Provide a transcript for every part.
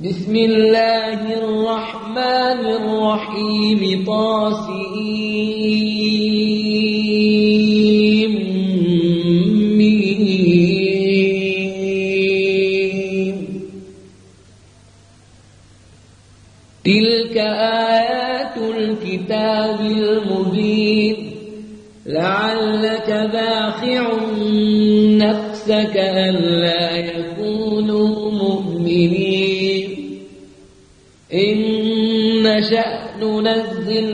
بسم الله الرحمن الرحيم طاسئين.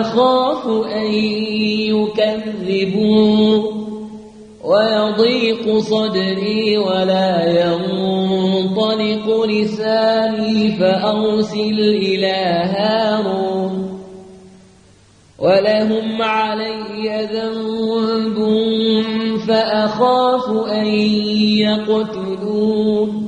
أخاف أن يكذبون ويضيق صدري ولا ينطلق لساني فأرسل إلى هارون ولهم علي ذنب فأخاف أن يقتلون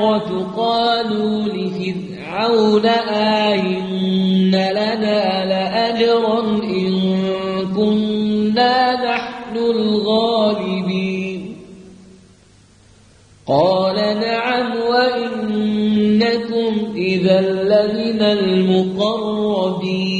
السحرة قالوا لفرعون آئن لنا لأجرا إن كنا نحن الغالبين. قال نعم وإنكم إذا لمن المقربين.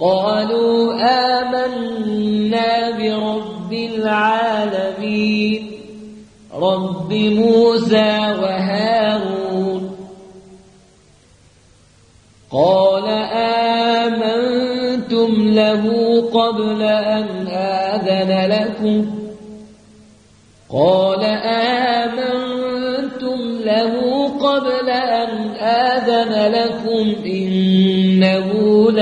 قالوا آمنا برب العالمين رب موسى وهارون. قال آمنتم له قبل أن آذن لكم. قال آمنتم له قبل أن آذن لكم. إنه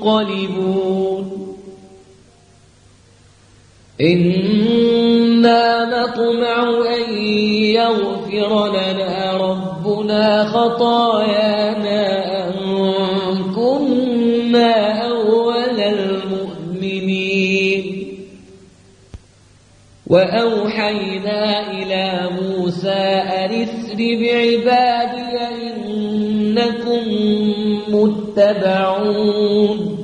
منقلبون إنا نطمع أن يغفر لنا ربنا خطايانا أن كنا أول المؤمنين وأوحينا إلى موسى أن اسر بعبادي إنكم متبعون.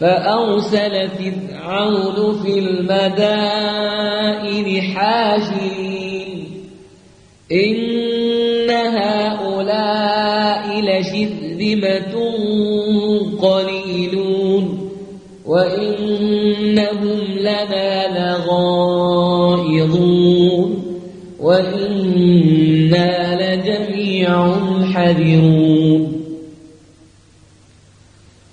فأرسل فرعون في المدائن حاشرين إن هؤلاء لشذمة قليلون. وإنهم لنا لغائظون. وإنا لجميع حذرون.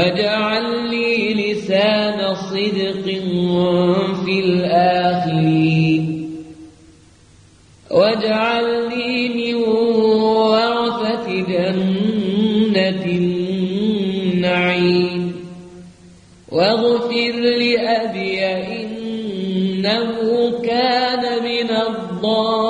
واجعل لي لسان صدق في الآخرين. واجعلني من ورثة جنة النعيم. واغفر لأبي إنه كان من الضالين.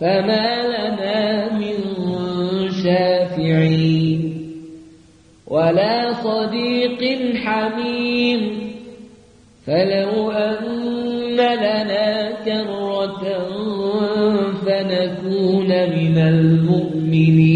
فما لنا من شافعين. ولا صديق حميم. فلو أن لنا كرة فنكون من المؤمنين.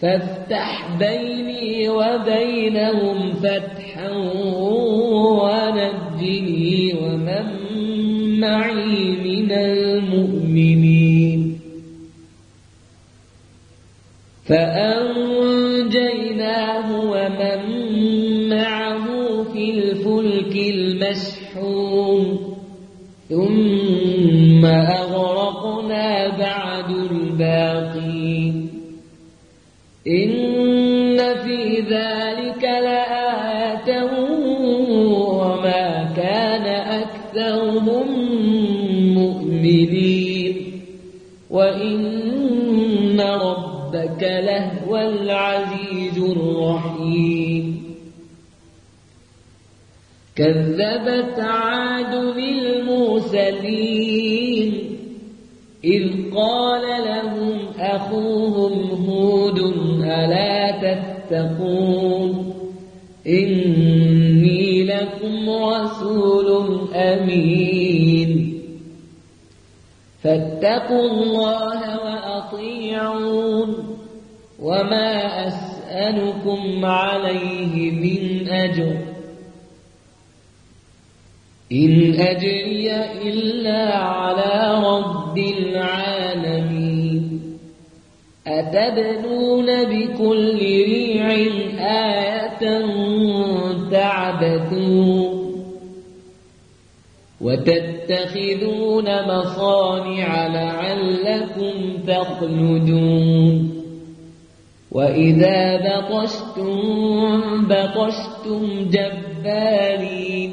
فافتح بيني وبينهم فتحا ونجني ومن معي من المؤمنين. فأنجيناه ومن معه في الفلك المشحون. ثم أغرقنا كذبت عاد المرسلين إذ قال لهم أخوهم هود ألا تتقون إني لكم رسول أمين فاتقوا الله وأطيعون وما أسألكم عليه من أجر إن أجري إلا على رب العالمين. أتبنون بكل ريع آية تعبثون وتتخذون مصانع لعلكم تخلدون. وإذا بطشتم بطشتم جبارين.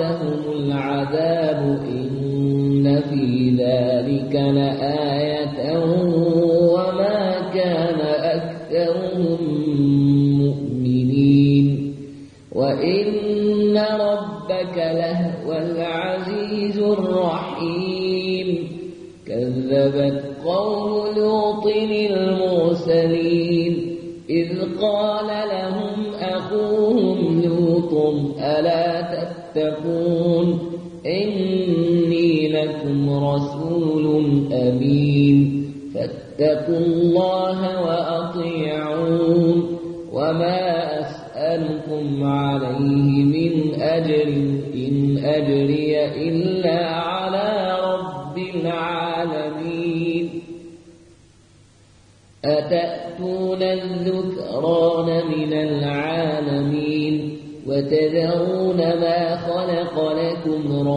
فأخذهم العذاب إن في ذلك لآية وما كان أكثرهم مؤمنين. وإن ربك لهو العزيز الرحيم. كذبت قوم تتقون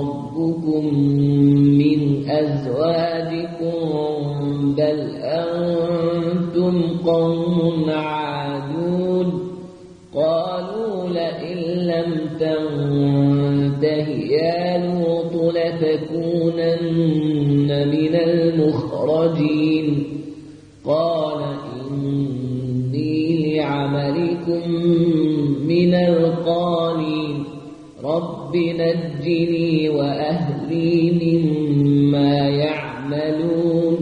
ربكم من أزواجكم بل أنتم قوم عادون. قالوا لئن لم تنته يا لوط لتكونن من المخرجين. قال إني لعملكم من القالين رب نجني وأهلي مما يعملون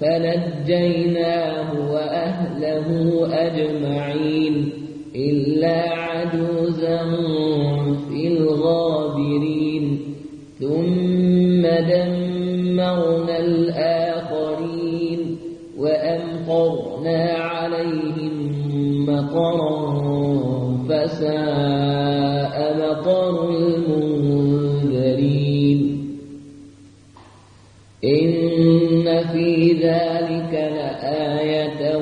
فنجيناه وأهله أجمعين إلا عجوزا في الغابرين ثم دمرنا الآخرين وأمطرنا عليهم مطرا فساء مطر إن في ذلك لآية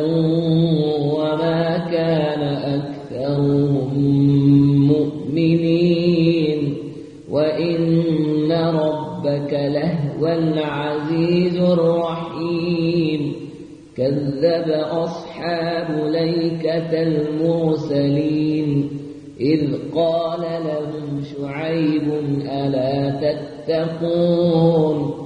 وما كان أكثرهم مؤمنين. وإن ربك لهو العزيز الرحيم. كذب أصحاب ليكة المرسلين. إذ قال لهم شعيب ألا تتقون؟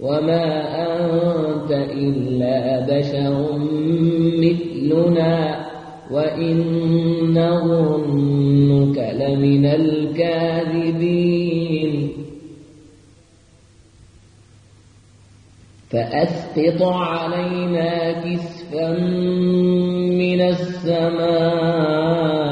وما أنت إلا بشر مثلنا وإن نظنك لمن الكاذبين. فأسقط علينا كسفا من السماء.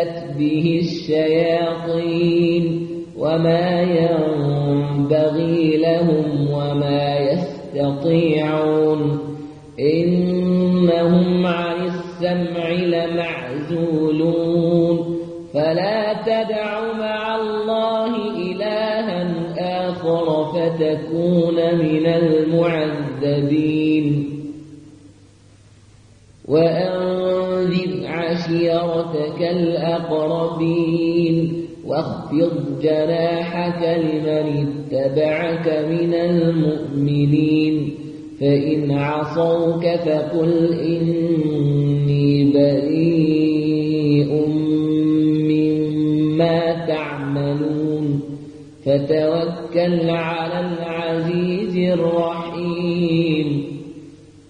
استزلت به الشياطين وما ينبغي لهم وما يستطيعون إنهم عن السمع لمعزولون فلا تدع مع الله إلها آخر فتكون من المعذبين وأنذر عشيرتك الأقربين واخفض جناحك لمن اتبعك من المؤمنين فإن عصوك فقل إني بريء مما تعملون فتوكل على العزيز الرحيم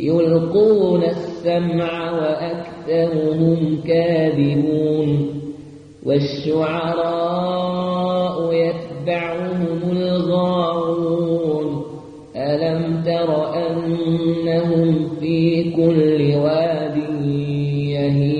يلقون السمع وأكثرهم كاذبون والشعراء يتبعهم الغارون ألم تر أنهم في كل واد يهيمون